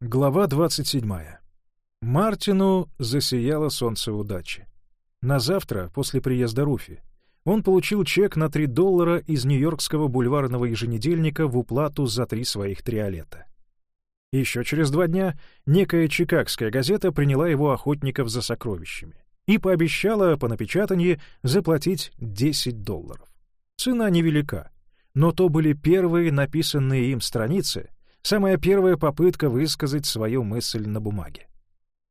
Глава 27. Мартину засияло солнце удачи. На завтра, после приезда Руфи, он получил чек на 3 доллара из нью-йоркского бульварного еженедельника в уплату за три своих триолета. Еще через два дня некая чикагская газета приняла его охотников за сокровищами и пообещала по напечатании заплатить 10 долларов. Цена невелика, но то были первые написанные им страницы — Самая первая попытка высказать свою мысль на бумаге.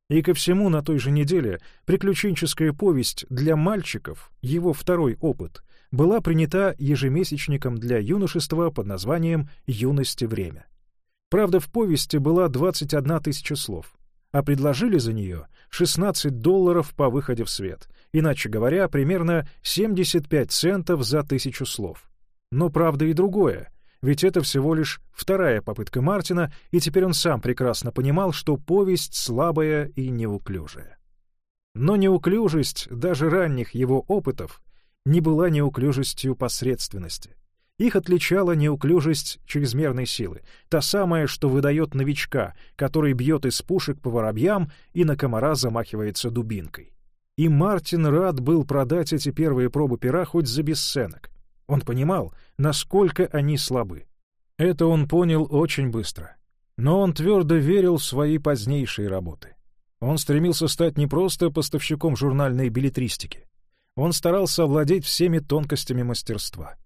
И ко всему на той же неделе приключенческая повесть для мальчиков, его второй опыт, была принята ежемесячником для юношества под названием «Юности время». Правда, в повести была 21 тысяча слов, а предложили за нее 16 долларов по выходе в свет, иначе говоря, примерно 75 центов за тысячу слов. Но правда и другое — ведь это всего лишь вторая попытка Мартина, и теперь он сам прекрасно понимал, что повесть слабая и неуклюжая. Но неуклюжесть даже ранних его опытов не была неуклюжестью посредственности. Их отличала неуклюжесть чрезмерной силы, та самая, что выдает новичка, который бьет из пушек по воробьям и на комара замахивается дубинкой. И Мартин рад был продать эти первые пробы пера хоть за бесценок. Он понимал, насколько они слабы. Это он понял очень быстро. Но он твердо верил в свои позднейшие работы. Он стремился стать не просто поставщиком журнальной билетристики. Он старался овладеть всеми тонкостями мастерства.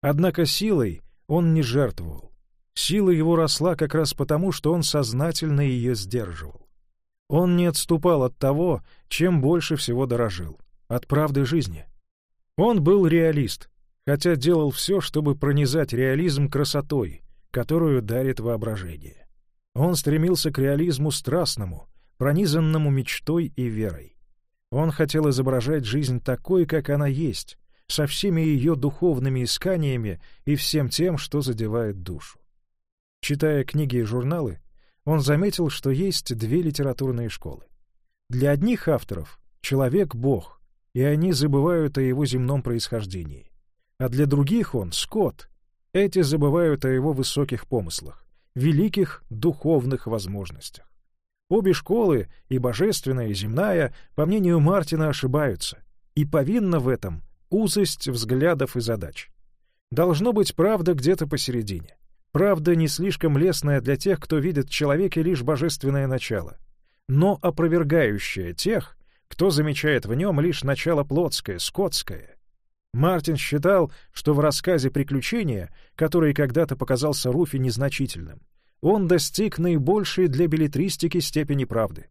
Однако силой он не жертвовал. Сила его росла как раз потому, что он сознательно ее сдерживал. Он не отступал от того, чем больше всего дорожил — от правды жизни. Он был реалист, хотя делал все, чтобы пронизать реализм красотой, которую дарит воображение. Он стремился к реализму страстному, пронизанному мечтой и верой. Он хотел изображать жизнь такой, как она есть, со всеми ее духовными исканиями и всем тем, что задевает душу. Читая книги и журналы, он заметил, что есть две литературные школы. Для одних авторов человек — Бог, и они забывают о его земном происхождении а для других он — скот. Эти забывают о его высоких помыслах, великих духовных возможностях. Обе школы, и божественная, и земная, по мнению Мартина, ошибаются, и повинна в этом узость взглядов и задач. Должно быть правда где-то посередине. Правда не слишком лестная для тех, кто видит в человеке лишь божественное начало, но опровергающая тех, кто замечает в нем лишь начало плотское, скотское, Мартин считал, что в рассказе «Приключения», который когда-то показался Руфи незначительным, он достиг наибольшей для билетристики степени правды.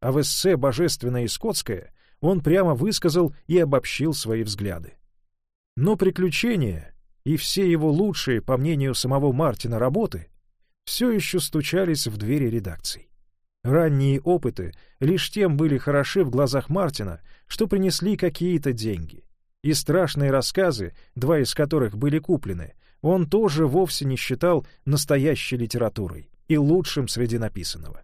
А в эссе «Божественное и скотское» он прямо высказал и обобщил свои взгляды. Но «Приключения» и все его лучшие, по мнению самого Мартина, работы все еще стучались в двери редакций. Ранние опыты лишь тем были хороши в глазах Мартина, что принесли какие-то деньги — и страшные рассказы, два из которых были куплены, он тоже вовсе не считал настоящей литературой и лучшим среди написанного.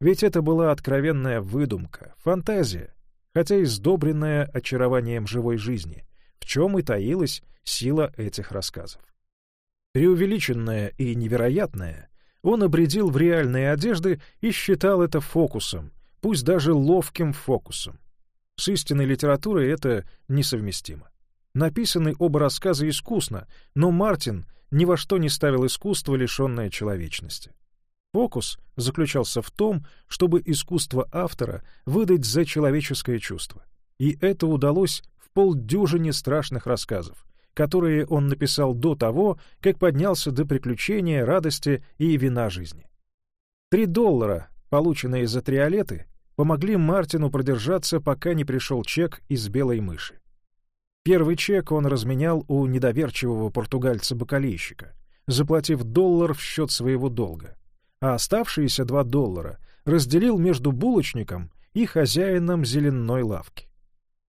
Ведь это была откровенная выдумка, фантазия, хотя и сдобренная очарованием живой жизни, в чем и таилась сила этих рассказов. Преувеличенное и невероятное он обредил в реальные одежды и считал это фокусом, пусть даже ловким фокусом. С истинной литературой это несовместимо. Написаны оба рассказа искусно, но Мартин ни во что не ставил искусство, лишенное человечности. Фокус заключался в том, чтобы искусство автора выдать за человеческое чувство. И это удалось в полдюжине страшных рассказов, которые он написал до того, как поднялся до приключения, радости и вина жизни. Три доллара, полученные за триолеты, помогли Мартину продержаться, пока не пришел чек из белой мыши. Первый чек он разменял у недоверчивого португальца-бакалейщика, заплатив доллар в счет своего долга, а оставшиеся два доллара разделил между булочником и хозяином зеленой лавки.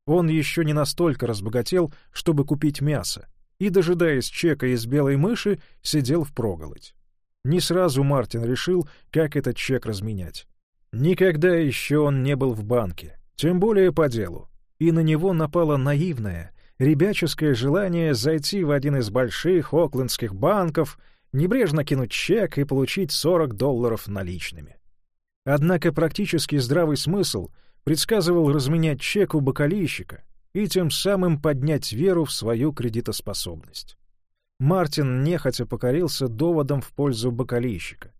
Он еще не настолько разбогател, чтобы купить мясо, и, дожидаясь чека из белой мыши, сидел впроголодь. Не сразу Мартин решил, как этот чек разменять. Никогда еще он не был в банке, тем более по делу, и на него напало наивное, ребяческое желание зайти в один из больших оклендских банков, небрежно кинуть чек и получить 40 долларов наличными. Однако практически здравый смысл предсказывал разменять чек у бокалейщика и тем самым поднять веру в свою кредитоспособность. Мартин нехотя покорился доводом в пользу бокалейщика.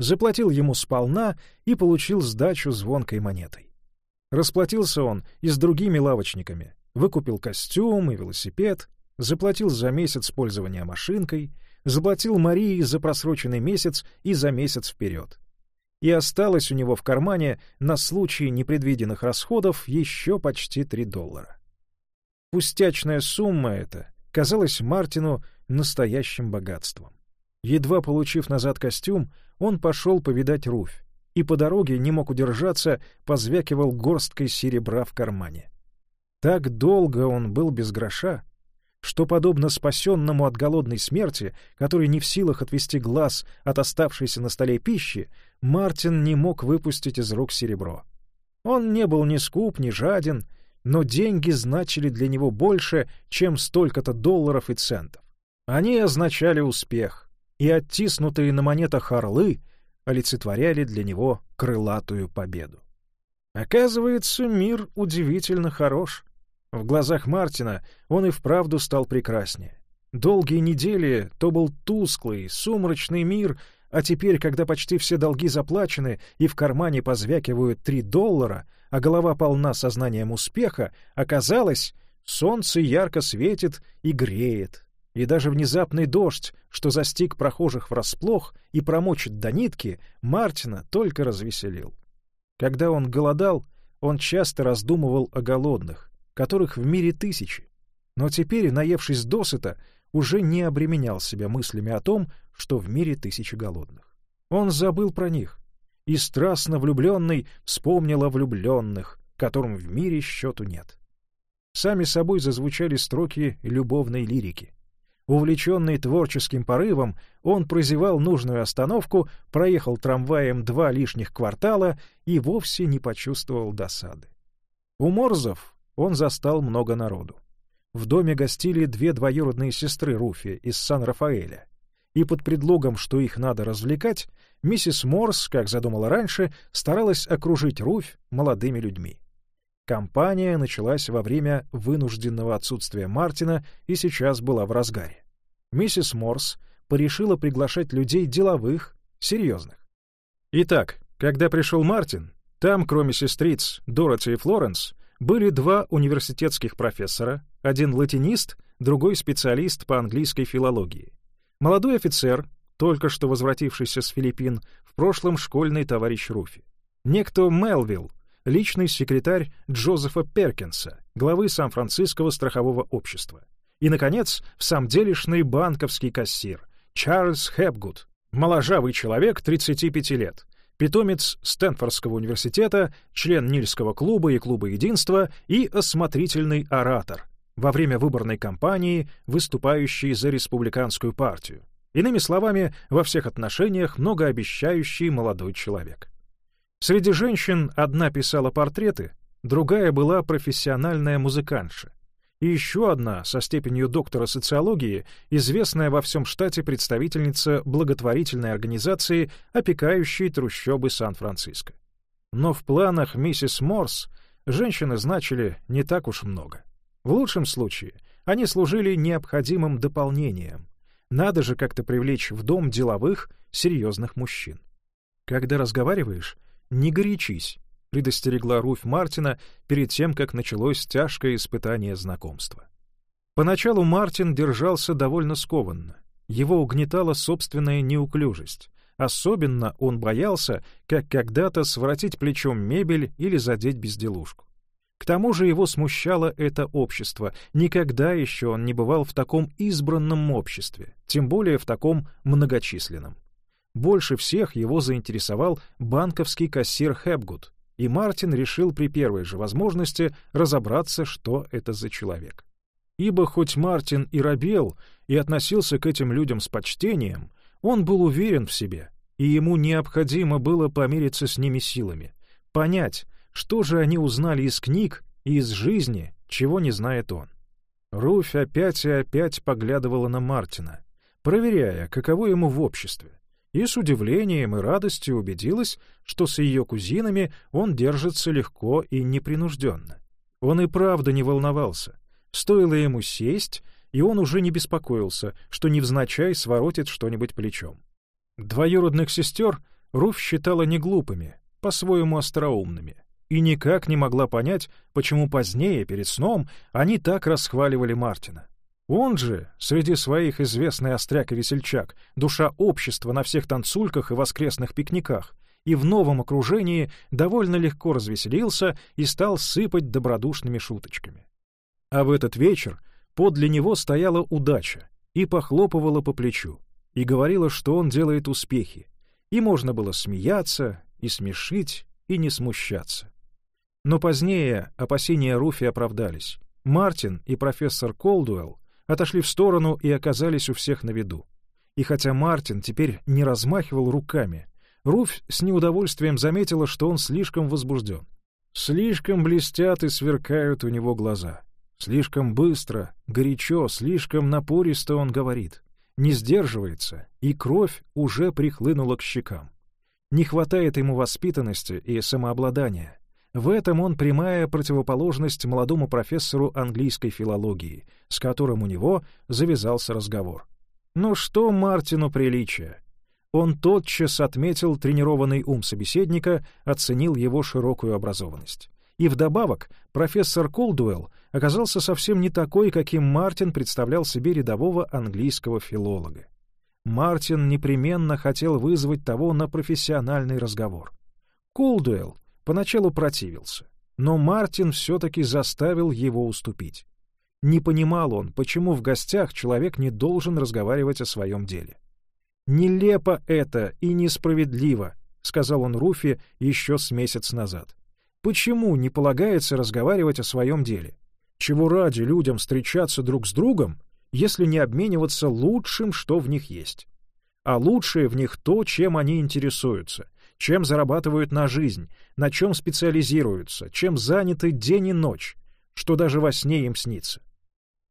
Заплатил ему сполна и получил сдачу звонкой монетой. Расплатился он и с другими лавочниками, выкупил костюм и велосипед, заплатил за месяц пользования машинкой, заплатил Марии за просроченный месяц и за месяц вперед. И осталось у него в кармане на случай непредвиденных расходов еще почти три доллара. Пустячная сумма эта казалась Мартину настоящим богатством. Едва получив назад костюм, он пошел повидать Руфь, и по дороге не мог удержаться, позвякивал горсткой серебра в кармане. Так долго он был без гроша, что, подобно спасенному от голодной смерти, который не в силах отвести глаз от оставшейся на столе пищи, Мартин не мог выпустить из рук серебро. Он не был ни скуп, ни жаден, но деньги значили для него больше, чем столько-то долларов и центов. Они означали успех, и оттиснутые на монетах орлы олицетворяли для него крылатую победу. Оказывается, мир удивительно хорош. В глазах Мартина он и вправду стал прекраснее. Долгие недели то был тусклый, сумрачный мир, а теперь, когда почти все долги заплачены и в кармане позвякивают три доллара, а голова полна сознанием успеха, оказалось, солнце ярко светит и греет. И даже внезапный дождь, что застиг прохожих врасплох и промочит до нитки, Мартина только развеселил. Когда он голодал, он часто раздумывал о голодных, которых в мире тысячи. Но теперь, наевшись досыта, уже не обременял себя мыслями о том, что в мире тысячи голодных. Он забыл про них, и страстно влюбленный вспомнил о влюбленных, которым в мире счету нет. Сами собой зазвучали строки любовной лирики. Увлеченный творческим порывом, он прозевал нужную остановку, проехал трамваем два лишних квартала и вовсе не почувствовал досады. У Морзов он застал много народу. В доме гостили две двоюродные сестры Руфи из Сан-Рафаэля. И под предлогом, что их надо развлекать, миссис Морс, как задумала раньше, старалась окружить Руфь молодыми людьми. Компания началась во время вынужденного отсутствия Мартина и сейчас была в разгаре. Миссис Морс порешила приглашать людей деловых, серьезных. Итак, когда пришел Мартин, там, кроме сестриц Дороти и Флоренс, были два университетских профессора, один латинист, другой специалист по английской филологии. Молодой офицер, только что возвратившийся с Филиппин, в прошлом школьный товарищ Руфи. Некто Мелвилл, личный секретарь Джозефа Перкинса, главы Сан-Франциского страхового общества. И, наконец, в самом делешный банковский кассир Чарльз Хэпгуд, моложавый человек 35 лет, питомец Стэнфордского университета, член Нильского клуба и клуба единства и осмотрительный оратор, во время выборной кампании выступающий за республиканскую партию. Иными словами, во всех отношениях многообещающий молодой человек. Среди женщин одна писала портреты, другая была профессиональная музыкантша и еще одна со степенью доктора социологии, известная во всем штате представительница благотворительной организации, опекающей трущобы Сан-Франциско. Но в планах миссис Морс женщины значили не так уж много. В лучшем случае они служили необходимым дополнением. Надо же как-то привлечь в дом деловых, серьезных мужчин. Когда разговариваешь, не горячись, — предостерегла Руфь Мартина перед тем, как началось тяжкое испытание знакомства. Поначалу Мартин держался довольно скованно. Его угнетала собственная неуклюжесть. Особенно он боялся, как когда-то своротить плечом мебель или задеть безделушку. К тому же его смущало это общество. Никогда еще он не бывал в таком избранном обществе, тем более в таком многочисленном. Больше всех его заинтересовал банковский кассир Хэбгуд, и Мартин решил при первой же возможности разобраться, что это за человек. Ибо хоть Мартин и робел, и относился к этим людям с почтением, он был уверен в себе, и ему необходимо было помириться с ними силами, понять, что же они узнали из книг и из жизни, чего не знает он. Руфь опять и опять поглядывала на Мартина, проверяя, каково ему в обществе, и с удивлением и радостью убедилась, что с ее кузинами он держится легко и непринужденно. Он и правда не волновался. Стоило ему сесть, и он уже не беспокоился, что невзначай своротит что-нибудь плечом. Двоюродных сестер Руф считала неглупыми, по-своему остроумными, и никак не могла понять, почему позднее, перед сном, они так расхваливали Мартина. Он же, среди своих известный остряк и весельчак, душа общества на всех танцульках и воскресных пикниках, и в новом окружении довольно легко развеселился и стал сыпать добродушными шуточками. А в этот вечер подле него стояла удача и похлопывала по плечу, и говорила, что он делает успехи, и можно было смеяться, и смешить, и не смущаться. Но позднее опасения Руфи оправдались. Мартин и профессор Колдуэлл отошли в сторону и оказались у всех на виду. И хотя Мартин теперь не размахивал руками, Руфь с неудовольствием заметила, что он слишком возбужден. Слишком блестят и сверкают у него глаза. Слишком быстро, горячо, слишком напористо он говорит. Не сдерживается, и кровь уже прихлынула к щекам. Не хватает ему воспитанности и самообладания. В этом он прямая противоположность молодому профессору английской филологии, с которым у него завязался разговор. Ну что Мартину приличие? Он тотчас отметил тренированный ум собеседника, оценил его широкую образованность. И вдобавок профессор Колдуэлл оказался совсем не такой, каким Мартин представлял себе рядового английского филолога. Мартин непременно хотел вызвать того на профессиональный разговор. Колдуэлл Поначалу противился, но Мартин все-таки заставил его уступить. Не понимал он, почему в гостях человек не должен разговаривать о своем деле. «Нелепо это и несправедливо», — сказал он Руфи еще с месяц назад. «Почему не полагается разговаривать о своем деле? Чего ради людям встречаться друг с другом, если не обмениваться лучшим, что в них есть? А лучшее в них то, чем они интересуются, чем зарабатывают на жизнь, на чем специализируются, чем заняты день и ночь, что даже во сне им снится.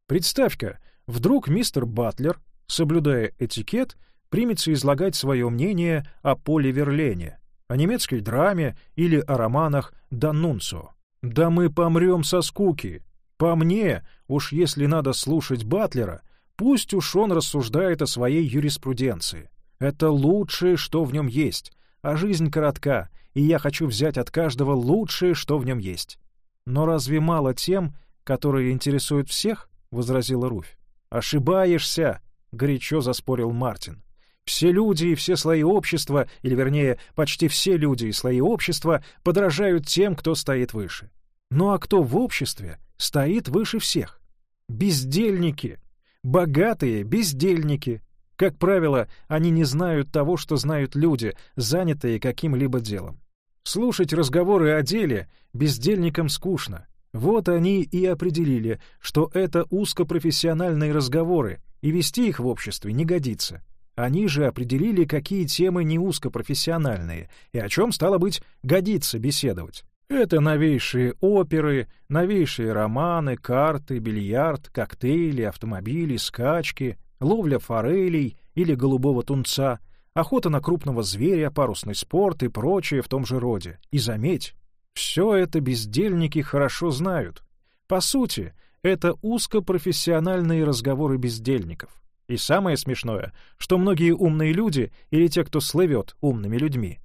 Представь-ка, вдруг мистер Батлер, соблюдая этикет, примется излагать свое мнение о Поле Верлене, о немецкой драме или о романах Данунцо. Да мы помрем со скуки. По мне, уж если надо слушать Батлера, пусть уж он рассуждает о своей юриспруденции. Это лучшее, что в нем есть, а жизнь коротка, и я хочу взять от каждого лучшее, что в нем есть. Но разве мало тем, которые интересуют всех? — возразила Руфь. «Ошибаешься!» — горячо заспорил Мартин. «Все люди и все слои общества, или, вернее, почти все люди и слои общества подражают тем, кто стоит выше. Ну а кто в обществе стоит выше всех? Бездельники! Богатые бездельники! Как правило, они не знают того, что знают люди, занятые каким-либо делом. Слушать разговоры о деле бездельникам скучно. Вот они и определили, что это узкопрофессиональные разговоры, и вести их в обществе не годится. Они же определили, какие темы не узкопрофессиональные, и о чем, стало быть, годится беседовать. Это новейшие оперы, новейшие романы, карты, бильярд, коктейли, автомобили, скачки, ловля форелей или голубого тунца, охота на крупного зверя, парусный спорт и прочее в том же роде. И заметь, все это бездельники хорошо знают. По сути, это узкопрофессиональные разговоры бездельников. И самое смешное, что многие умные люди, или те, кто слывет умными людьми,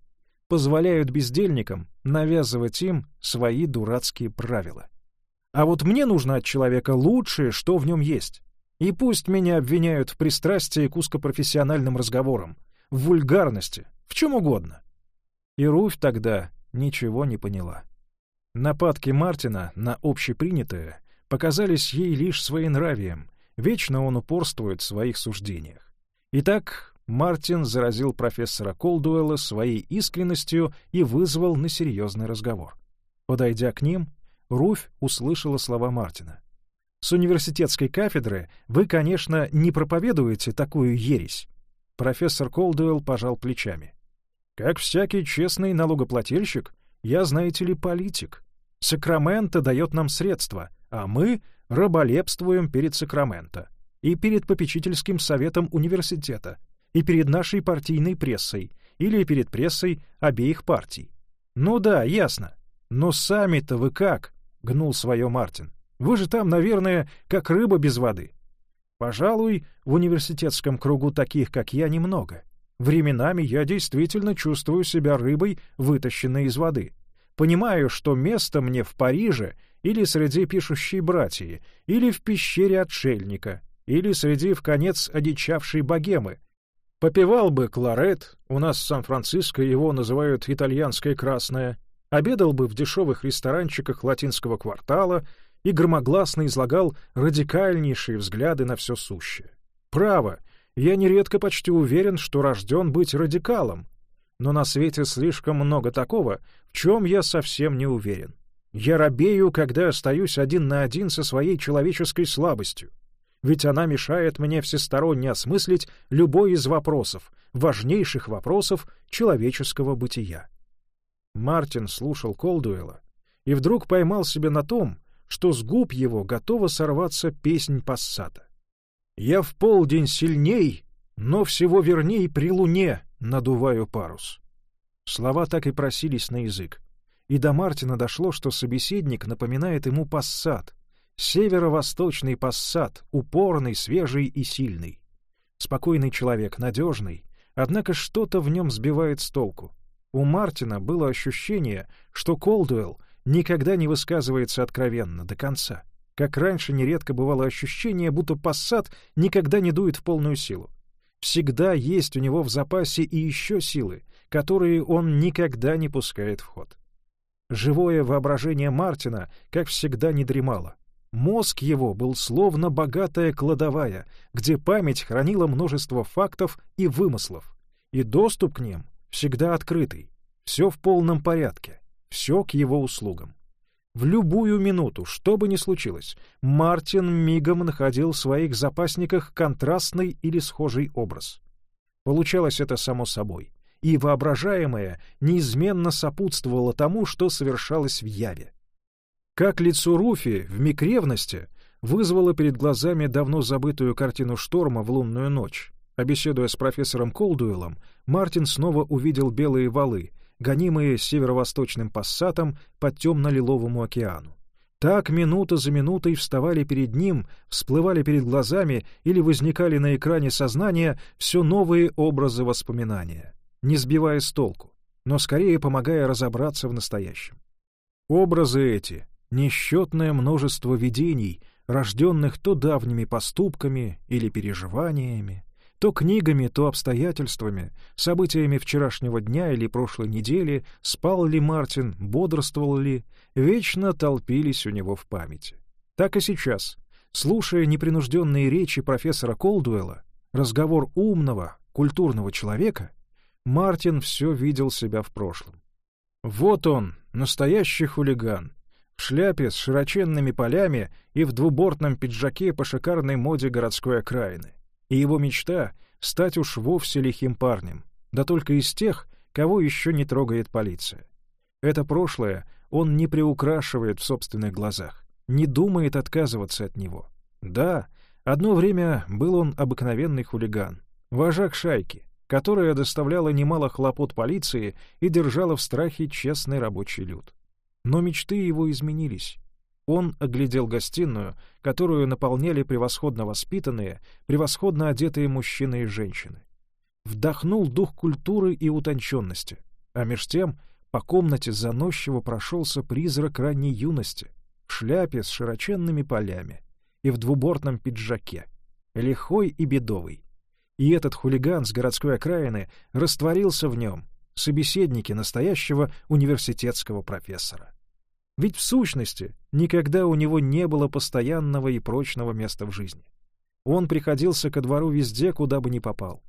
позволяют бездельникам навязывать им свои дурацкие правила. А вот мне нужно от человека лучшее, что в нем есть. И пусть меня обвиняют в пристрастии к узкопрофессиональным разговорам, в вульгарности, в чем угодно. И Руфь тогда ничего не поняла. Нападки Мартина на общепринятое показались ей лишь своенравием, вечно он упорствует в своих суждениях. Итак, Мартин заразил профессора Колдуэлла своей искренностью и вызвал на серьезный разговор. Подойдя к ним, Руфь услышала слова Мартина. С университетской кафедры вы, конечно, не проповедуете такую ересь. Профессор Колдуэлл пожал плечами. Как всякий честный налогоплательщик, я, знаете ли, политик. Сакраменто дает нам средства, а мы раболепствуем перед Сакраменто и перед попечительским советом университета. и перед нашей партийной прессой, или перед прессой обеих партий. Ну да, ясно. Но сами-то вы как? — гнул свое Мартин. Вы же там, наверное, как рыба без воды. Пожалуй, в университетском кругу таких, как я, немного. Временами я действительно чувствую себя рыбой, вытащенной из воды. Понимаю, что место мне в Париже или среди пишущей братьи, или в пещере отшельника, или среди в конец одичавшей богемы. Попивал бы кларет, у нас в Сан-Франциско его называют итальянское красное, обедал бы в дешевых ресторанчиках латинского квартала — и громогласно излагал радикальнейшие взгляды на все сущее. Право, я нередко почти уверен, что рожден быть радикалом, но на свете слишком много такого, в чем я совсем не уверен. Я робею, когда остаюсь один на один со своей человеческой слабостью, ведь она мешает мне всесторонне осмыслить любой из вопросов, важнейших вопросов человеческого бытия. Мартин слушал Колдуэла и вдруг поймал себя на том, что с губ его готова сорваться песнь пассата. «Я в полдень сильней, но всего верней при луне надуваю парус». Слова так и просились на язык. И до Мартина дошло, что собеседник напоминает ему пассат, северо-восточный пассат, упорный, свежий и сильный. Спокойный человек, надежный, однако что-то в нем сбивает с толку. У Мартина было ощущение, что Колдуэлл никогда не высказывается откровенно, до конца. Как раньше нередко бывало ощущение, будто пассат никогда не дует в полную силу. Всегда есть у него в запасе и еще силы, которые он никогда не пускает в ход. Живое воображение Мартина, как всегда, не дремало. Мозг его был словно богатая кладовая, где память хранила множество фактов и вымыслов, и доступ к ним всегда открытый, все в полном порядке все к его услугам. В любую минуту, что бы ни случилось, Мартин мигом находил в своих запасниках контрастный или схожий образ. Получалось это само собой, и воображаемое неизменно сопутствовало тому, что совершалось в яве. Как лицо Руфи в миг ревности вызвало перед глазами давно забытую картину шторма в лунную ночь, а беседуя с профессором Колдуэлом, Мартин снова увидел белые валы — гонимые северо-восточным пассатом по темно-лиловому океану. Так минута за минутой вставали перед ним, всплывали перед глазами или возникали на экране сознания все новые образы воспоминания, не сбивая с толку, но скорее помогая разобраться в настоящем. Образы эти — несчетное множество видений, рожденных то давними поступками или переживаниями, то книгами, то обстоятельствами, событиями вчерашнего дня или прошлой недели, спал ли Мартин, бодрствовал ли, вечно толпились у него в памяти. Так и сейчас, слушая непринужденные речи профессора Колдуэлла, разговор умного, культурного человека, Мартин все видел себя в прошлом. Вот он, настоящий хулиган, в шляпе с широченными полями и в двубортном пиджаке по шикарной моде городской окраины и его мечта — стать уж вовсе лихим парнем, да только из тех, кого еще не трогает полиция. Это прошлое он не приукрашивает в собственных глазах, не думает отказываться от него. Да, одно время был он обыкновенный хулиган, вожак шайки, которая доставляла немало хлопот полиции и держала в страхе честный рабочий люд. Но мечты его изменились. Он оглядел гостиную, которую наполняли превосходно воспитанные, превосходно одетые мужчины и женщины. Вдохнул дух культуры и утонченности, а меж тем по комнате заносчиво прошелся призрак ранней юности в шляпе с широченными полями и в двубортном пиджаке, лихой и бедовый. И этот хулиган с городской окраины растворился в нем, собеседники настоящего университетского профессора. Ведь в сущности никогда у него не было постоянного и прочного места в жизни. Он приходился ко двору везде, куда бы ни попал.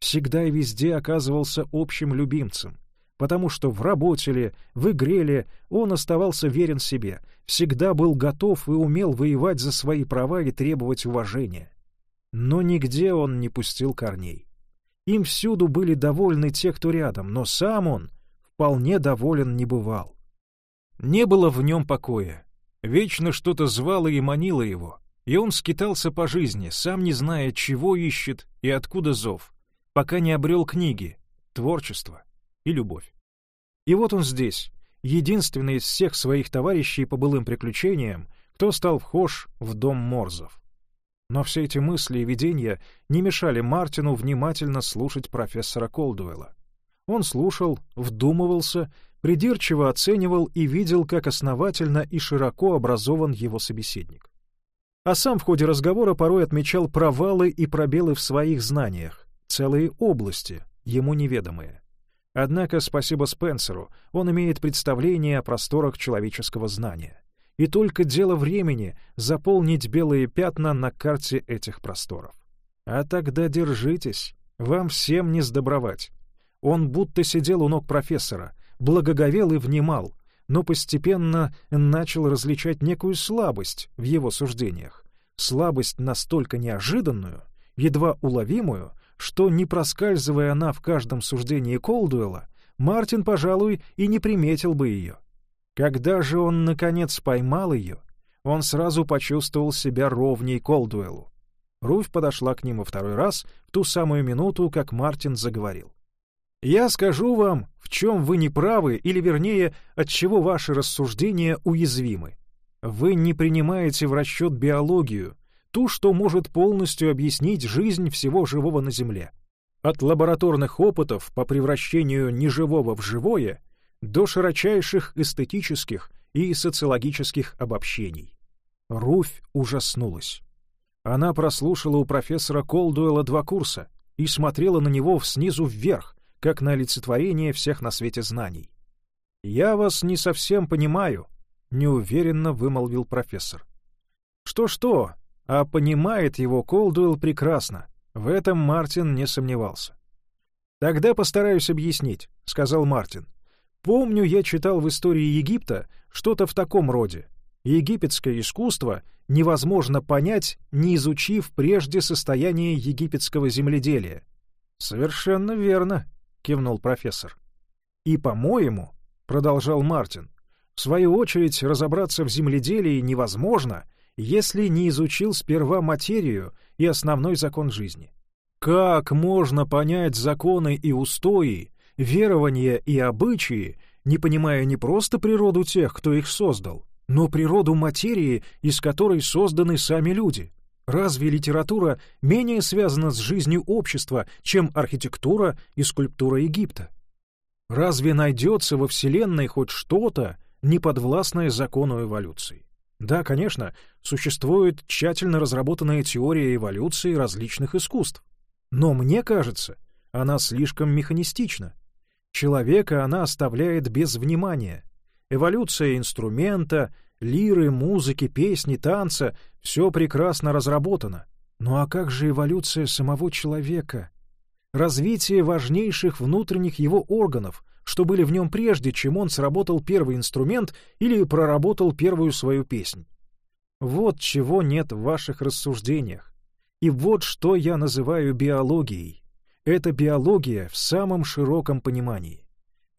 Всегда и везде оказывался общим любимцем, потому что в работе ли, в игре ли он оставался верен себе, всегда был готов и умел воевать за свои права и требовать уважения. Но нигде он не пустил корней. Им всюду были довольны те, кто рядом, но сам он вполне доволен не бывал. Не было в нем покоя. Вечно что-то звало и манило его, и он скитался по жизни, сам не зная, чего ищет и откуда зов. пока не обрел книги, творчество и любовь. И вот он здесь, единственный из всех своих товарищей по былым приключениям, кто стал вхож в дом Морзов. Но все эти мысли и видения не мешали Мартину внимательно слушать профессора Колдуэлла. Он слушал, вдумывался, придирчиво оценивал и видел, как основательно и широко образован его собеседник. А сам в ходе разговора порой отмечал провалы и пробелы в своих знаниях, целые области, ему неведомые. Однако, спасибо Спенсеру, он имеет представление о просторах человеческого знания. И только дело времени заполнить белые пятна на карте этих просторов. А тогда держитесь, вам всем не сдобровать. Он будто сидел у ног профессора, благоговел и внимал, но постепенно начал различать некую слабость в его суждениях. Слабость настолько неожиданную, едва уловимую, что, не проскальзывая она в каждом суждении Колдуэлла, Мартин, пожалуй, и не приметил бы ее. Когда же он, наконец, поймал ее, он сразу почувствовал себя ровней Колдуэллу. Руфь подошла к нему второй раз в ту самую минуту, как Мартин заговорил. «Я скажу вам, в чем вы неправы, или, вернее, от чего ваши рассуждения уязвимы. Вы не принимаете в расчет биологию, ту, что может полностью объяснить жизнь всего живого на Земле. От лабораторных опытов по превращению неживого в живое до широчайших эстетических и социологических обобщений. Руфь ужаснулась. Она прослушала у профессора Колдуэлла два курса и смотрела на него снизу вверх, как на олицетворение всех на свете знаний. «Я вас не совсем понимаю», — неуверенно вымолвил профессор. «Что-что, а понимает его Колдуэлл прекрасно. В этом Мартин не сомневался. «Тогда постараюсь объяснить», — сказал Мартин. «Помню, я читал в истории Египта что-то в таком роде. Египетское искусство невозможно понять, не изучив прежде состояние египетского земледелия». «Совершенно верно», — кивнул профессор. «И, по-моему», — продолжал Мартин, — «в свою очередь разобраться в земледелии невозможно, если не изучил сперва материю и основной закон жизни. Как можно понять законы и устои, верования и обычаи, не понимая не просто природу тех, кто их создал, но природу материи, из которой созданы сами люди? Разве литература менее связана с жизнью общества, чем архитектура и скульптура Египта? Разве найдется во Вселенной хоть что-то, неподвластное закону эволюции? Да, конечно, существует тщательно разработанная теория эволюции различных искусств. Но мне кажется, она слишком механистична. Человека она оставляет без внимания. Эволюция инструмента, лиры, музыки, песни, танца — все прекрасно разработано. Ну а как же эволюция самого человека? Развитие важнейших внутренних его органов, что были в нем прежде, чем он сработал первый инструмент или проработал первую свою песнь. Вот чего нет в ваших рассуждениях. И вот что я называю биологией. Это биология в самом широком понимании.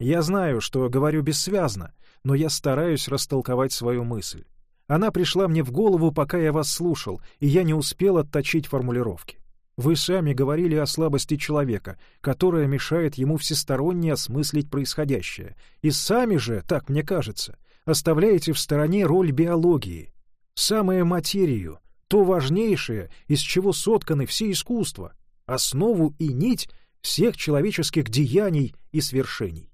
Я знаю, что говорю бессвязно, но я стараюсь растолковать свою мысль. Она пришла мне в голову, пока я вас слушал, и я не успел отточить формулировки. Вы сами говорили о слабости человека, которая мешает ему всесторонне осмыслить происходящее, и сами же, так мне кажется, оставляете в стороне роль биологии, самую материю, то важнейшее, из чего сотканы все искусства, основу и нить всех человеческих деяний и свершений.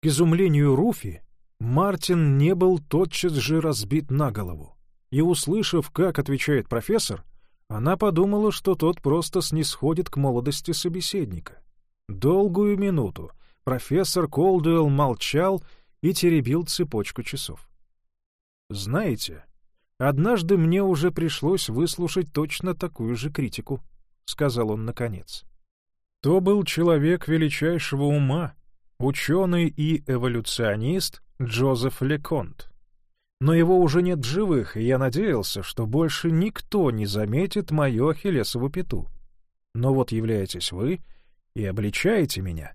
К изумлению Руфи, Мартин не был тотчас же разбит на голову, и, услышав, как отвечает профессор, она подумала, что тот просто снисходит к молодости собеседника. Долгую минуту профессор Колдуэлл молчал и теребил цепочку часов. «Знаете, однажды мне уже пришлось выслушать точно такую же критику», — сказал он наконец. «То был человек величайшего ума, ученый и эволюционист Джозеф Леконт но его уже нет в живых, и я надеялся, что больше никто не заметит мою ахиллесову пяту. Но вот являетесь вы и обличаете меня.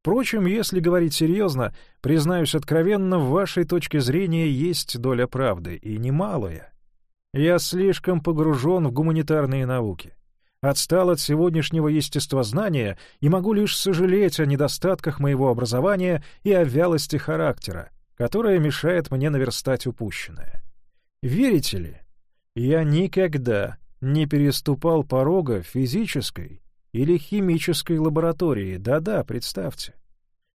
Впрочем, если говорить серьезно, признаюсь откровенно, в вашей точке зрения есть доля правды, и немалая. Я слишком погружен в гуманитарные науки. Отстал от сегодняшнего естествознания и могу лишь сожалеть о недостатках моего образования и о вялости характера, которая мешает мне наверстать упущенное. Верите ли, я никогда не переступал порога физической или химической лаборатории, да-да, представьте.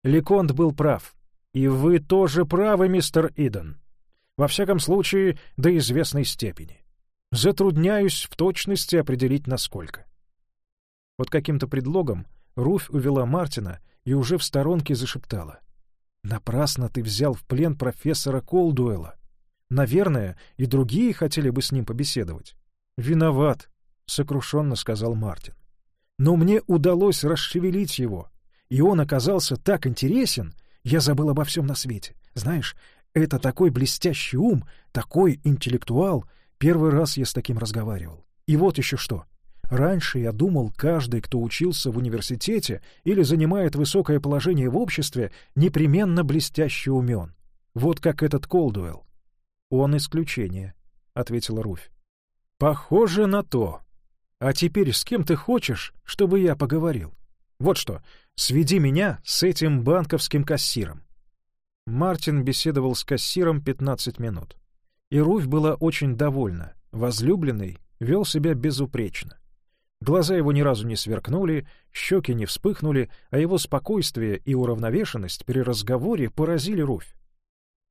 Леконт был прав, и вы тоже правы, мистер Иден. Во всяком случае, до известной степени. Затрудняюсь в точности определить, насколько. Под каким-то предлогом Руфь увела Мартина и уже в сторонке зашептала. «Напрасно ты взял в плен профессора Колдуэлла. Наверное, и другие хотели бы с ним побеседовать». «Виноват», — сокрушенно сказал Мартин. «Но мне удалось расшевелить его, и он оказался так интересен, я забыл обо всем на свете. Знаешь, это такой блестящий ум, такой интеллектуал, Первый раз я с таким разговаривал. И вот еще что. Раньше я думал, каждый, кто учился в университете или занимает высокое положение в обществе, непременно блестяще умен. Вот как этот Колдуэлл. «Он исключение», — ответила Руфь. «Похоже на то. А теперь с кем ты хочешь, чтобы я поговорил? Вот что, сведи меня с этим банковским кассиром». Мартин беседовал с кассиром 15 минут. И Руфь была очень довольна. Возлюбленный вел себя безупречно. Глаза его ни разу не сверкнули, щеки не вспыхнули, а его спокойствие и уравновешенность при разговоре поразили Руфь.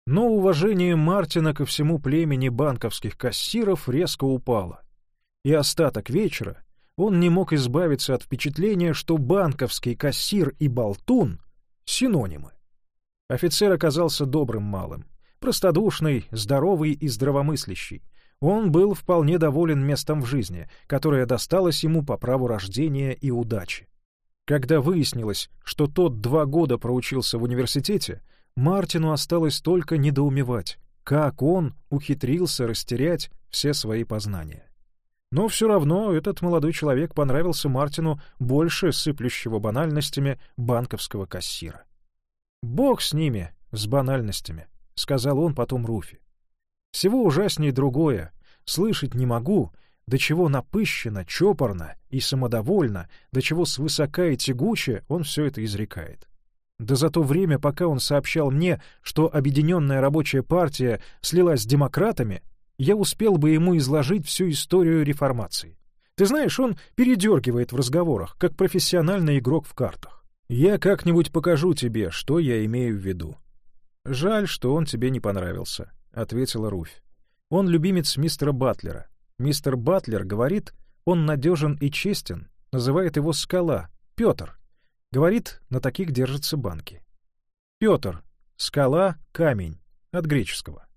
Но уважение Мартина ко всему племени банковских кассиров резко упало. И остаток вечера он не мог избавиться от впечатления, что банковский кассир и болтун — синонимы. Офицер оказался добрым малым. Простодушный, здоровый и здравомыслящий. Он был вполне доволен местом в жизни, которое досталось ему по праву рождения и удачи. Когда выяснилось, что тот два года проучился в университете, Мартину осталось только недоумевать, как он ухитрился растерять все свои познания. Но все равно этот молодой человек понравился Мартину больше сыплющего банальностями банковского кассира. Бог с ними, с банальностями. — сказал он потом Руфи. «Всего ужаснее другое. Слышать не могу, до чего напыщенно, чопорно и самодовольно, до чего свысока и тягуче он все это изрекает. Да за то время, пока он сообщал мне, что Объединенная рабочая партия слилась с демократами, я успел бы ему изложить всю историю реформации. Ты знаешь, он передергивает в разговорах, как профессиональный игрок в картах. Я как-нибудь покажу тебе, что я имею в виду. «Жаль, что он тебе не понравился», — ответила Руфь. «Он любимец мистера Батлера. Мистер Батлер говорит, он надежен и честен, называет его «скала», Петр. Говорит, на таких держатся банки. Петр, скала, камень, от греческого.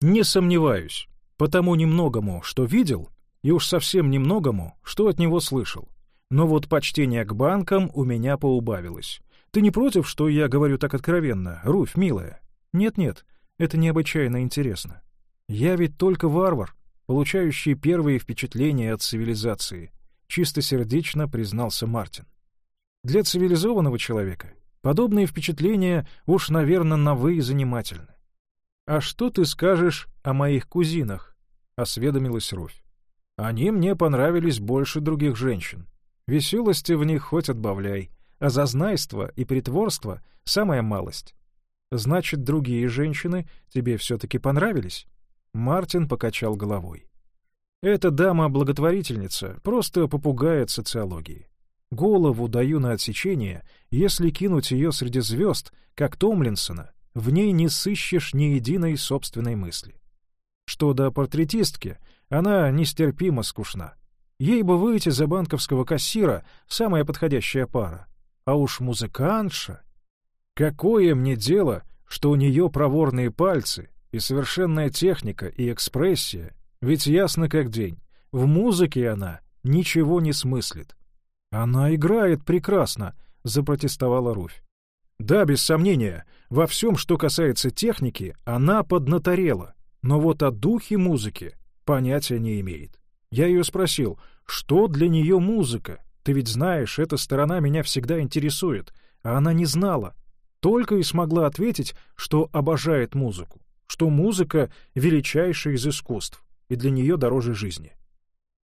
Не сомневаюсь, потому немногому, что видел, и уж совсем немногому, что от него слышал. Но вот почтение к банкам у меня поубавилось. Ты не против, что я говорю так откровенно, Руфь, милая? Нет-нет, это необычайно интересно. Я ведь только варвар, получающий первые впечатления от цивилизации, чистосердечно признался Мартин. Для цивилизованного человека подобные впечатления уж, наверное, новы и занимательны. «А что ты скажешь о моих кузинах?» — осведомилась Руфь. «Они мне понравились больше других женщин. Веселости в них хоть отбавляй а зазнайство и притворство — самая малость. Значит, другие женщины тебе все-таки понравились? Мартин покачал головой. Эта дама-благотворительница просто попугает социологии. Голову даю на отсечение, если кинуть ее среди звезд, как Томлинсона, в ней не сыщешь ни единой собственной мысли. Что до портретистки, она нестерпимо скучна. Ей бы выйти за банковского кассира — самая подходящая пара. А уж музыкантша... Какое мне дело, что у нее проворные пальцы и совершенная техника и экспрессия, ведь ясно как день. В музыке она ничего не смыслит. Она играет прекрасно, — запротестовала Руфь. Да, без сомнения, во всем, что касается техники, она поднаторела, но вот о духе музыки понятия не имеет. Я ее спросил, что для нее музыка, ты ведь знаешь, эта сторона меня всегда интересует, а она не знала. Только и смогла ответить, что обожает музыку, что музыка — величайшая из искусств и для нее дороже жизни.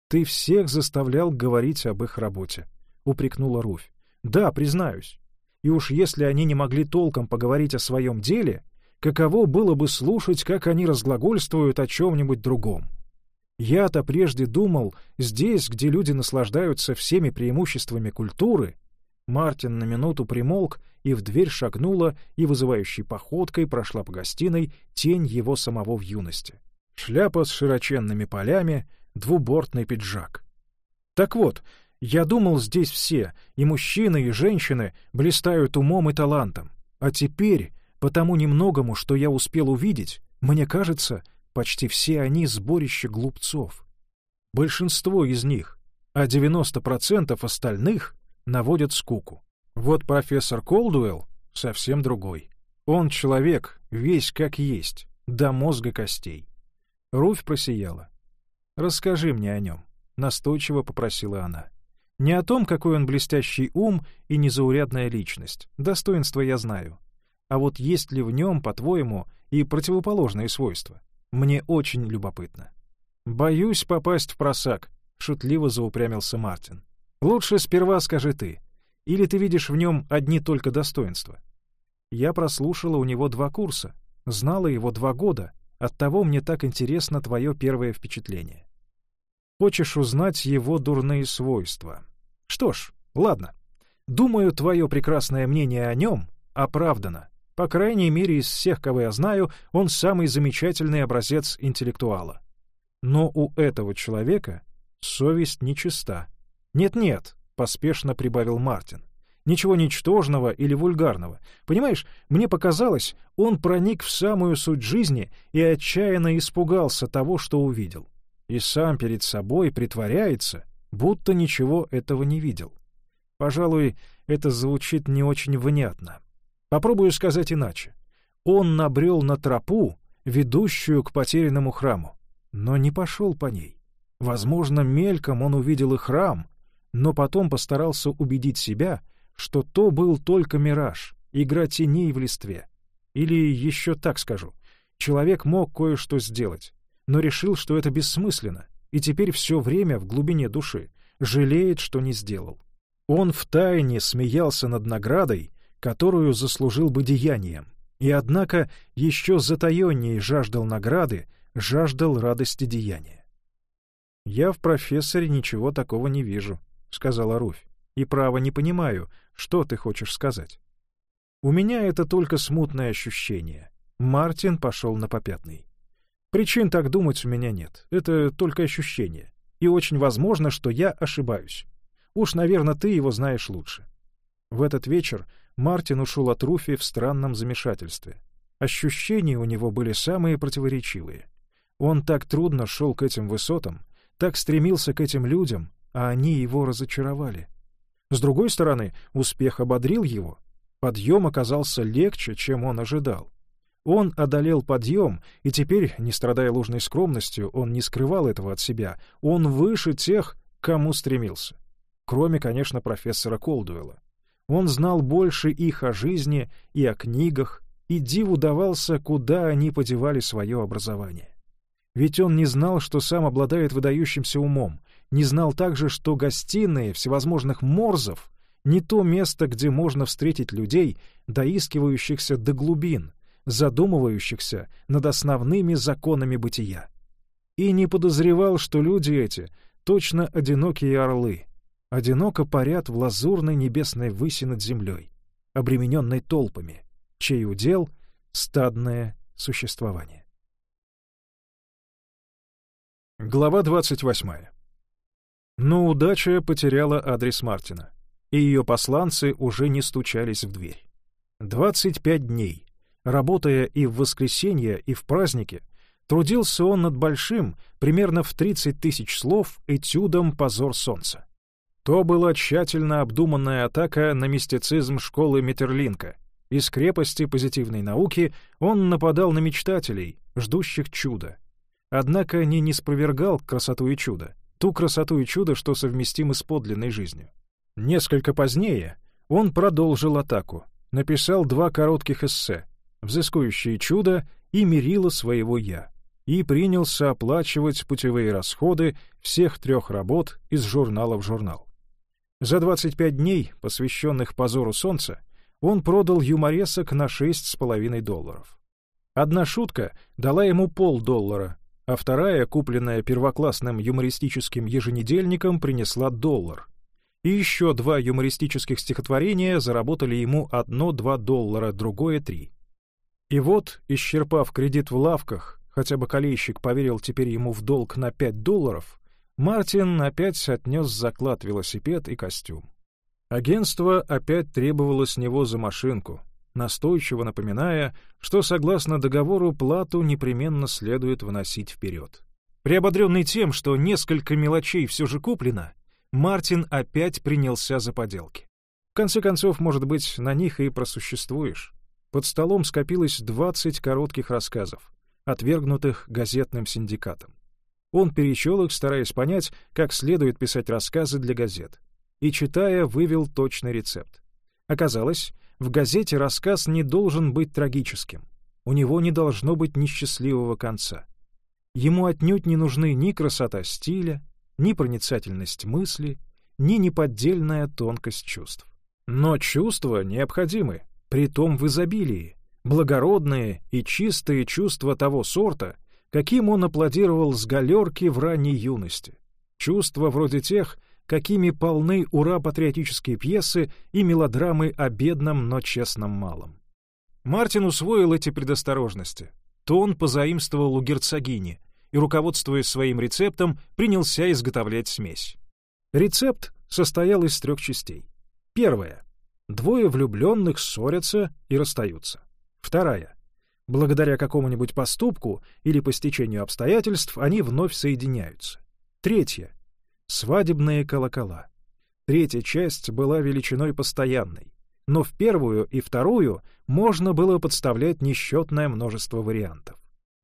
«Ты всех заставлял говорить об их работе», — упрекнула Руфь. «Да, признаюсь. И уж если они не могли толком поговорить о своем деле, каково было бы слушать, как они разглагольствуют о чем-нибудь другом? Я-то прежде думал, здесь, где люди наслаждаются всеми преимуществами культуры, Мартин на минуту примолк, и в дверь шагнула и вызывающей походкой прошла по гостиной тень его самого в юности. Шляпа с широченными полями, двубортный пиджак. Так вот, я думал, здесь все, и мужчины, и женщины, блистают умом и талантом. А теперь, по тому немногому, что я успел увидеть, мне кажется, почти все они сборище глупцов. Большинство из них, а 90% остальных наводят скуку. Вот профессор Колдуэлл совсем другой. Он человек, весь как есть, до мозга костей. Руфь просияла. «Расскажи мне о нем», — настойчиво попросила она. «Не о том, какой он блестящий ум и незаурядная личность. Достоинства я знаю. А вот есть ли в нем, по-твоему, и противоположные свойства? Мне очень любопытно». «Боюсь попасть в просак», — шутливо заупрямился Мартин. Лучше сперва скажи ты. Или ты видишь в нем одни только достоинства? Я прослушала у него два курса, знала его два года, оттого мне так интересно твое первое впечатление. Хочешь узнать его дурные свойства? Что ж, ладно. Думаю, твое прекрасное мнение о нем оправдано. По крайней мере, из всех, кого я знаю, он самый замечательный образец интеллектуала. Но у этого человека совесть нечиста. «Нет-нет», — поспешно прибавил Мартин. «Ничего ничтожного или вульгарного. Понимаешь, мне показалось, он проник в самую суть жизни и отчаянно испугался того, что увидел. И сам перед собой притворяется, будто ничего этого не видел. Пожалуй, это звучит не очень внятно. Попробую сказать иначе. Он набрел на тропу, ведущую к потерянному храму, но не пошел по ней. Возможно, мельком он увидел и храм, но потом постарался убедить себя, что то был только мираж, игра теней в листве. Или еще так скажу, человек мог кое-что сделать, но решил, что это бессмысленно, и теперь все время в глубине души жалеет, что не сделал. Он втайне смеялся над наградой, которую заслужил бы деянием, и однако еще затаеннее жаждал награды, жаждал радости деяния. «Я в профессоре ничего такого не вижу», — сказала Руфь. «И право не понимаю, что ты хочешь сказать». «У меня это только смутное ощущение». Мартин пошел на попятный. «Причин так думать у меня нет. Это только ощущение. И очень возможно, что я ошибаюсь. Уж, наверное, ты его знаешь лучше». В этот вечер Мартин ушел от Руфи в странном замешательстве. Ощущения у него были самые противоречивые. Он так трудно шел к этим высотам, так стремился к этим людям, а они его разочаровали. С другой стороны, успех ободрил его. Подъем оказался легче, чем он ожидал. Он одолел подъем, и теперь, не страдая ложной скромностью, он не скрывал этого от себя. Он выше тех, к кому стремился. Кроме, конечно, профессора Колдуэлла. Он знал больше их о жизни и о книгах, и диву давался, куда они подевали свое образование. Ведь он не знал, что сам обладает выдающимся умом, не знал также, что гостиные всевозможных морзов — не то место, где можно встретить людей, доискивающихся до глубин, задумывающихся над основными законами бытия. И не подозревал, что люди эти — точно одинокие орлы, одиноко парят в лазурной небесной выси над землей, обремененной толпами, чей удел — стадное существование. Глава двадцать восьмая но удача потеряла адрес Мартина, и ее посланцы уже не стучались в дверь. 25 дней, работая и в воскресенье, и в праздники, трудился он над большим, примерно в 30 тысяч слов, этюдом «Позор солнца». То была тщательно обдуманная атака на мистицизм школы Метерлинка. Из крепости позитивной науки он нападал на мечтателей, ждущих чуда. Однако не неспровергал красоту и чудо, ту красоту и чудо, что совместимы с подлинной жизнью. Несколько позднее он продолжил атаку, написал два коротких эссе «Взыскующее чудо» и «Мерило своего «я». и принялся оплачивать путевые расходы всех трех работ из журнала в журнал. За 25 дней, посвященных позору солнца, он продал юморесок на 6,5 долларов. Одна шутка дала ему полдоллара, а вторая, купленная первоклассным юмористическим еженедельником, принесла доллар. И еще два юмористических стихотворения заработали ему одно-два доллара, другое — три. И вот, исчерпав кредит в лавках, хотя бы колейщик поверил теперь ему в долг на пять долларов, Мартин опять отнес заклад велосипед и костюм. Агентство опять требовало с него за машинку, настойчиво напоминая, что согласно договору плату непременно следует вносить вперед. Приободренный тем, что несколько мелочей все же куплено, Мартин опять принялся за поделки. В конце концов, может быть, на них и просуществуешь. Под столом скопилось 20 коротких рассказов, отвергнутых газетным синдикатом. Он перечел их, стараясь понять, как следует писать рассказы для газет. И, читая, вывел точный рецепт. Оказалось, в газете рассказ не должен быть трагическим. У него не должно быть несчастливого конца. Ему отнюдь не нужны ни красота стиля, ни проницательность мысли, ни неподдельная тонкость чувств. Но чувства необходимы, притом в изобилии, благородные и чистые чувства того сорта, каким он аплодировал с галерки в ранней юности. Чувства вроде тех, какими полны ура-патриотические пьесы и мелодрамы о бедном, но честном малом. Мартин усвоил эти предосторожности. То он позаимствовал у герцогини и, руководствуясь своим рецептом, принялся изготовлять смесь. Рецепт состоял из трех частей. Первая. Двое влюбленных ссорятся и расстаются. Вторая. Благодаря какому-нибудь поступку или по стечению обстоятельств они вновь соединяются. Третья свадебные колокола. Третья часть была величиной постоянной, но в первую и вторую можно было подставлять несчетное множество вариантов.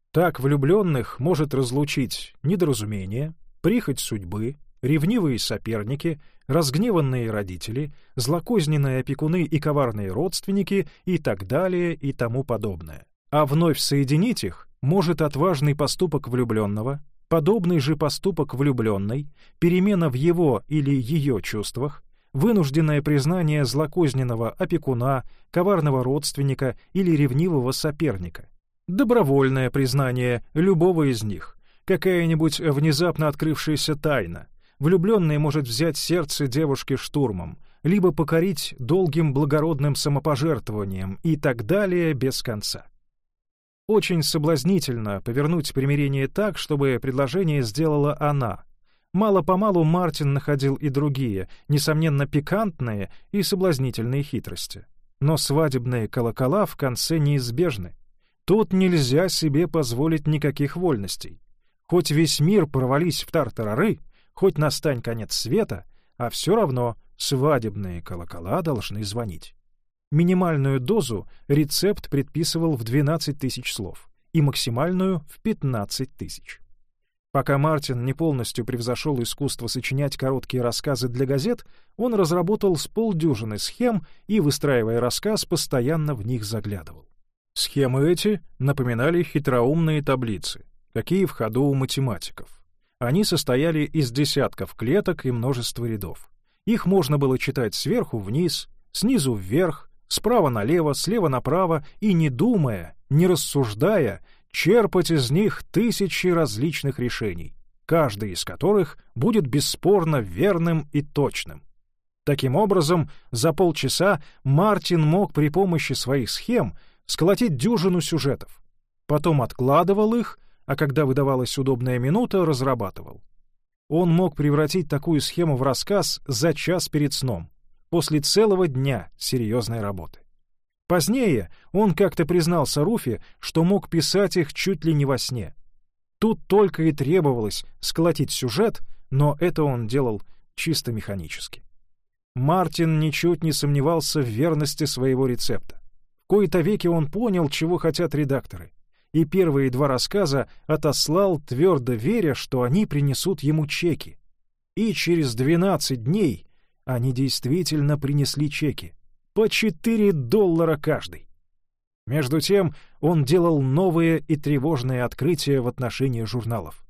Так влюбленных может разлучить недоразумение, прихоть судьбы, ревнивые соперники, разгневанные родители, злокозненные опекуны и коварные родственники и так далее и тому подобное. А вновь соединить их может отважный поступок влюбленного, Подобный же поступок влюбленной, перемена в его или ее чувствах, вынужденное признание злокозненного опекуна, коварного родственника или ревнивого соперника, добровольное признание любого из них, какая-нибудь внезапно открывшаяся тайна, влюбленный может взять сердце девушки штурмом, либо покорить долгим благородным самопожертвованием и так далее без конца. Очень соблазнительно повернуть примирение так, чтобы предложение сделала она. Мало-помалу Мартин находил и другие, несомненно, пикантные и соблазнительные хитрости. Но свадебные колокола в конце неизбежны. Тут нельзя себе позволить никаких вольностей. Хоть весь мир провались в тартарары, хоть настань конец света, а все равно свадебные колокола должны звонить. Минимальную дозу рецепт предписывал в 12 тысяч слов и максимальную — в 15 тысяч. Пока Мартин не полностью превзошел искусство сочинять короткие рассказы для газет, он разработал с полдюжины схем и, выстраивая рассказ, постоянно в них заглядывал. Схемы эти напоминали хитроумные таблицы, какие в ходу у математиков. Они состояли из десятков клеток и множества рядов. Их можно было читать сверху вниз, снизу вверх, справа налево, слева направо и, не думая, не рассуждая, черпать из них тысячи различных решений, каждый из которых будет бесспорно верным и точным. Таким образом, за полчаса Мартин мог при помощи своих схем сколотить дюжину сюжетов. Потом откладывал их, а когда выдавалась удобная минута, разрабатывал. Он мог превратить такую схему в рассказ за час перед сном, после целого дня серьезной работы. Позднее он как-то признался Руфи, что мог писать их чуть ли не во сне. Тут только и требовалось сколотить сюжет, но это он делал чисто механически. Мартин ничуть не сомневался в верности своего рецепта. В кои-то веки он понял, чего хотят редакторы, и первые два рассказа отослал, твердо веря, что они принесут ему чеки. И через двенадцать дней они действительно принесли чеки. По 4 доллара каждый. Между тем он делал новые и тревожные открытия в отношении журналов.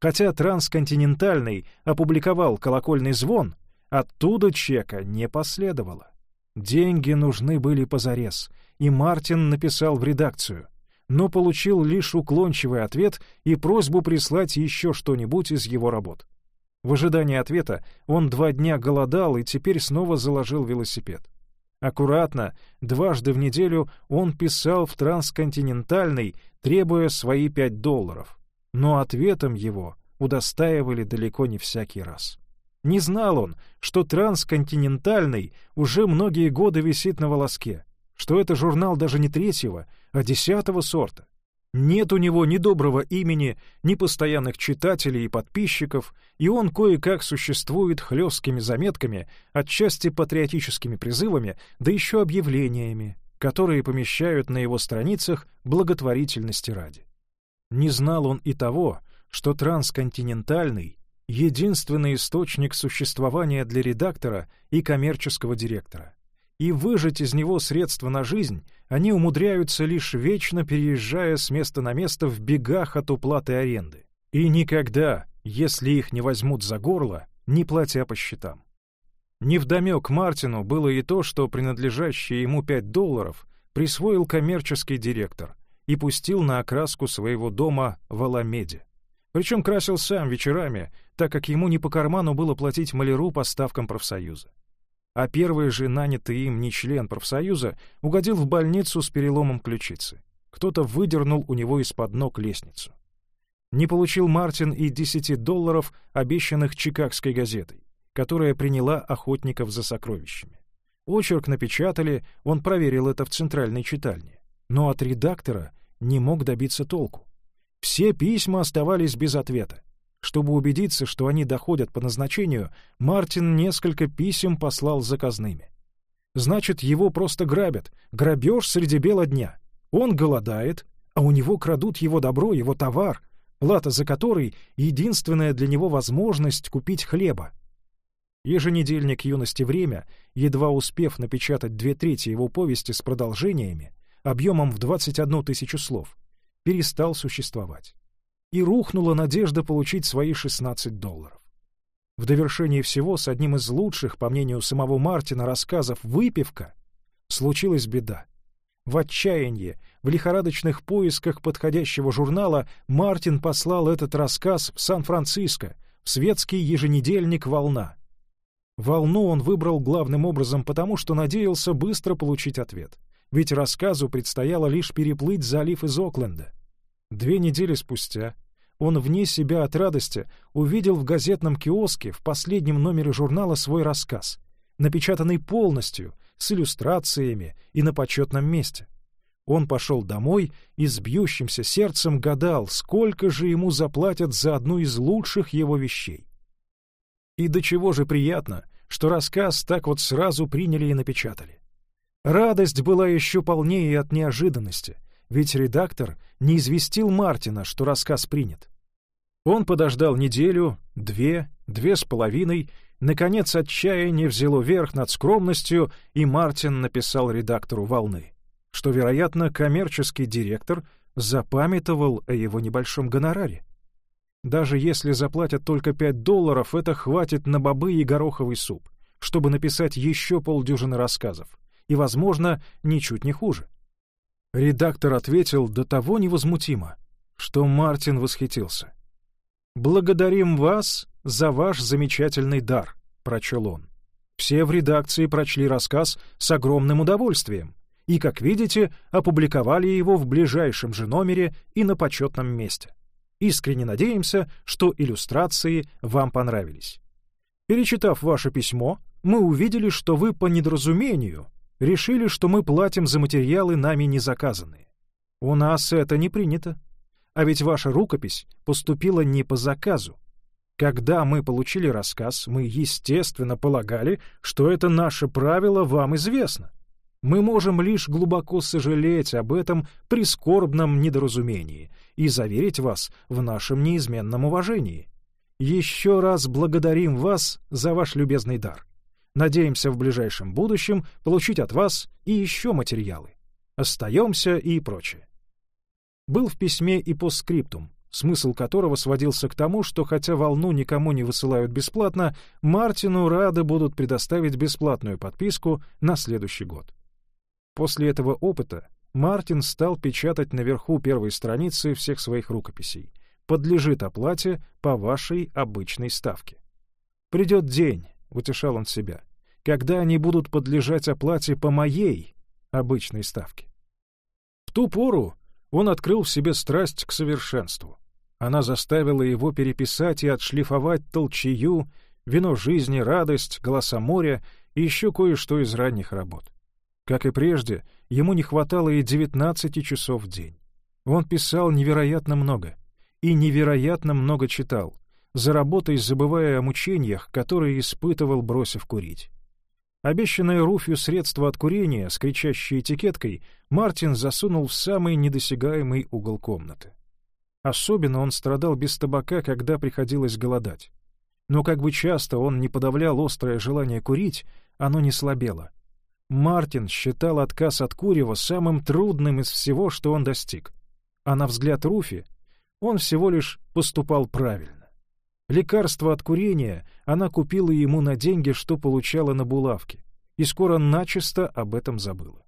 Хотя «Трансконтинентальный» опубликовал «Колокольный звон», оттуда чека не последовало. Деньги нужны были позарез, и Мартин написал в редакцию, но получил лишь уклончивый ответ и просьбу прислать еще что-нибудь из его работ. В ожидании ответа он два дня голодал и теперь снова заложил велосипед. Аккуратно, дважды в неделю он писал в трансконтинентальный, требуя свои пять долларов. Но ответом его удостаивали далеко не всякий раз. Не знал он, что трансконтинентальный уже многие годы висит на волоске, что это журнал даже не третьего, а десятого сорта. Нет у него ни доброго имени, ни постоянных читателей и подписчиков, и он кое-как существует хлесткими заметками, отчасти патриотическими призывами, да еще объявлениями, которые помещают на его страницах благотворительности ради. Не знал он и того, что трансконтинентальный единственный источник существования для редактора и коммерческого директора. И выжать из него средства на жизнь они умудряются лишь вечно переезжая с места на место в бегах от уплаты аренды. И никогда, если их не возьмут за горло, не платя по счетам. Невдомек Мартину было и то, что принадлежащие ему 5 долларов присвоил коммерческий директор и пустил на окраску своего дома в Аламеде. Причем красил сам вечерами, так как ему не по карману было платить маляру по ставкам профсоюза. А первый же нанятый им не член профсоюза угодил в больницу с переломом ключицы. Кто-то выдернул у него из-под ног лестницу. Не получил Мартин и 10 долларов, обещанных Чикагской газетой, которая приняла охотников за сокровищами. Очерк напечатали, он проверил это в центральной читальне. Но от редактора не мог добиться толку. Все письма оставались без ответа. Чтобы убедиться, что они доходят по назначению, Мартин несколько писем послал заказными. Значит, его просто грабят, грабеж среди бела дня. Он голодает, а у него крадут его добро, его товар, плата за который — единственная для него возможность купить хлеба. Еженедельник «Юности время», едва успев напечатать две трети его повести с продолжениями, объемом в 21 тысячу слов, перестал существовать. И рухнула надежда получить свои 16 долларов. В довершении всего с одним из лучших, по мнению самого Мартина, рассказов «Выпивка» случилась беда. В отчаянии, в лихорадочных поисках подходящего журнала Мартин послал этот рассказ в Сан-Франциско, в светский еженедельник «Волна». «Волну» он выбрал главным образом потому, что надеялся быстро получить ответ — ведь рассказу предстояло лишь переплыть залив из Окленда. Две недели спустя он вне себя от радости увидел в газетном киоске в последнем номере журнала свой рассказ, напечатанный полностью, с иллюстрациями и на почетном месте. Он пошел домой и с бьющимся сердцем гадал, сколько же ему заплатят за одну из лучших его вещей. И до чего же приятно, что рассказ так вот сразу приняли и напечатали. Радость была еще полнее от неожиданности, ведь редактор не известил Мартина, что рассказ принят. Он подождал неделю, две, две с половиной, наконец отчаяние взяло верх над скромностью, и Мартин написал редактору «Волны», что, вероятно, коммерческий директор запамятовал о его небольшом гонораре. Даже если заплатят только пять долларов, это хватит на бобы и гороховый суп, чтобы написать еще полдюжины рассказов и, возможно, ничуть не хуже. Редактор ответил до того невозмутимо, что Мартин восхитился. «Благодарим вас за ваш замечательный дар», — прочел он. Все в редакции прочли рассказ с огромным удовольствием и, как видите, опубликовали его в ближайшем же номере и на почетном месте. Искренне надеемся, что иллюстрации вам понравились. Перечитав ваше письмо, мы увидели, что вы по недоразумению решили, что мы платим за материалы, нами не заказанные. У нас это не принято. А ведь ваша рукопись поступила не по заказу. Когда мы получили рассказ, мы, естественно, полагали, что это наше правило вам известно. Мы можем лишь глубоко сожалеть об этом прискорбном недоразумении и заверить вас в нашем неизменном уважении. Еще раз благодарим вас за ваш любезный дар. Надеемся в ближайшем будущем получить от вас и еще материалы. «Остаемся» и прочее. Был в письме и постскриптум, смысл которого сводился к тому, что хотя волну никому не высылают бесплатно, Мартину рады будут предоставить бесплатную подписку на следующий год. После этого опыта Мартин стал печатать наверху первой страницы всех своих рукописей. «Подлежит оплате по вашей обычной ставке». «Придет день», — утешал он себя, — «когда они будут подлежать оплате по моей обычной ставке». В ту пору он открыл в себе страсть к совершенству. Она заставила его переписать и отшлифовать толчею, вино жизни, радость, голоса моря и еще кое-что из ранних работ. Как и прежде, ему не хватало и 19 часов в день. Он писал невероятно много и невероятно много читал, за работой забывая о мучениях, которые испытывал, бросив курить. Обещанное Руфью средство от курения с кричащей этикеткой Мартин засунул в самый недосягаемый угол комнаты. Особенно он страдал без табака, когда приходилось голодать. Но как бы часто он не подавлял острое желание курить, оно не слабело. Мартин считал отказ от курева самым трудным из всего, что он достиг. А на взгляд Руфи он всего лишь поступал правильно. Лекарство от курения она купила ему на деньги, что получала на булавке, и скоро начисто об этом забыла.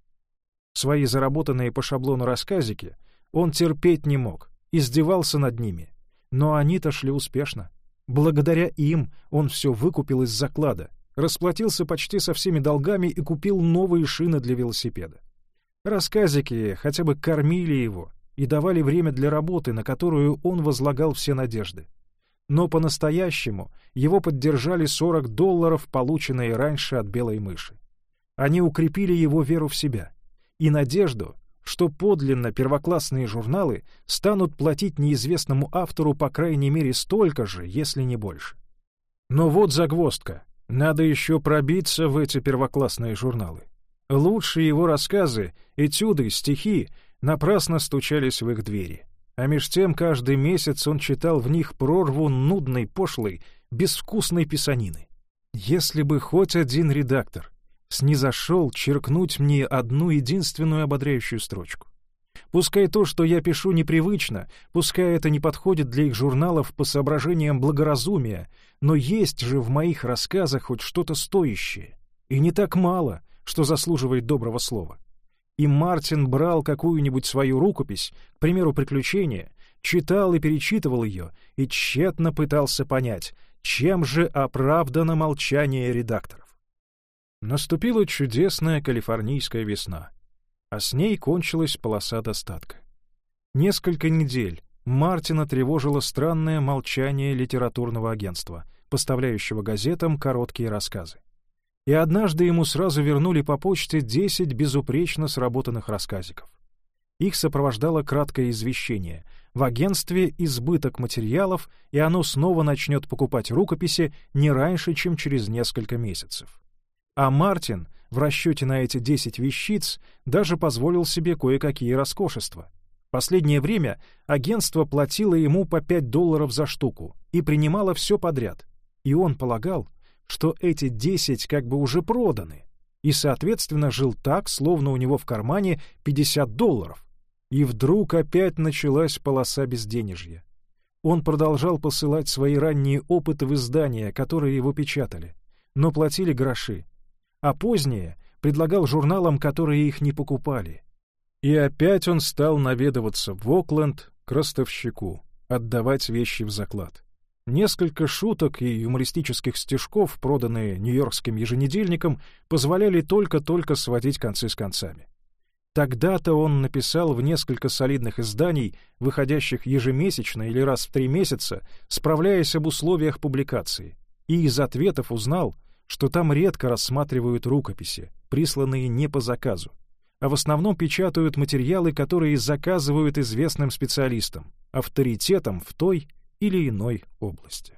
Свои заработанные по шаблону рассказики он терпеть не мог, издевался над ними, но они-то шли успешно. Благодаря им он все выкупил из заклада, расплатился почти со всеми долгами и купил новые шины для велосипеда. Рассказики хотя бы кормили его и давали время для работы, на которую он возлагал все надежды. Но по-настоящему его поддержали 40 долларов, полученные раньше от белой мыши. Они укрепили его веру в себя и надежду, что подлинно первоклассные журналы станут платить неизвестному автору по крайней мере столько же, если не больше. Но вот загвоздка. Надо еще пробиться в эти первоклассные журналы. Лучшие его рассказы, этюды, стихи напрасно стучались в их двери. А меж тем каждый месяц он читал в них прорву нудной, пошлой, безвкусной писанины. Если бы хоть один редактор снизошел черкнуть мне одну единственную ободряющую строчку. Пускай то, что я пишу, непривычно, пускай это не подходит для их журналов по соображениям благоразумия, но есть же в моих рассказах хоть что-то стоящее. И не так мало, что заслуживает доброго слова. И Мартин брал какую-нибудь свою рукопись, к примеру, «Приключения», читал и перечитывал ее и тщетно пытался понять, чем же оправдано молчание редакторов. Наступила чудесная калифорнийская весна а с ней кончилась полоса достатка. Несколько недель Мартина тревожило странное молчание литературного агентства, поставляющего газетам короткие рассказы. И однажды ему сразу вернули по почте 10 безупречно сработанных рассказиков. Их сопровождало краткое извещение. В агентстве избыток материалов, и оно снова начнет покупать рукописи не раньше, чем через несколько месяцев. А Мартин в расчете на эти 10 вещиц даже позволил себе кое-какие роскошества. Последнее время агентство платило ему по 5 долларов за штуку и принимало все подряд. И он полагал, что эти 10 как бы уже проданы, и, соответственно, жил так, словно у него в кармане 50 долларов. И вдруг опять началась полоса безденежья. Он продолжал посылать свои ранние опыты в издания, которые его печатали, но платили гроши, а позднее предлагал журналам, которые их не покупали. И опять он стал наведываться в Окленд к ростовщику, отдавать вещи в заклад. Несколько шуток и юмористических стишков, проданные нью-йоркским еженедельником, позволяли только-только сводить концы с концами. Тогда-то он написал в несколько солидных изданий, выходящих ежемесячно или раз в три месяца, справляясь об условиях публикации, и из ответов узнал, что там редко рассматривают рукописи, присланные не по заказу, а в основном печатают материалы, которые заказывают известным специалистам, авторитетам в той или иной области.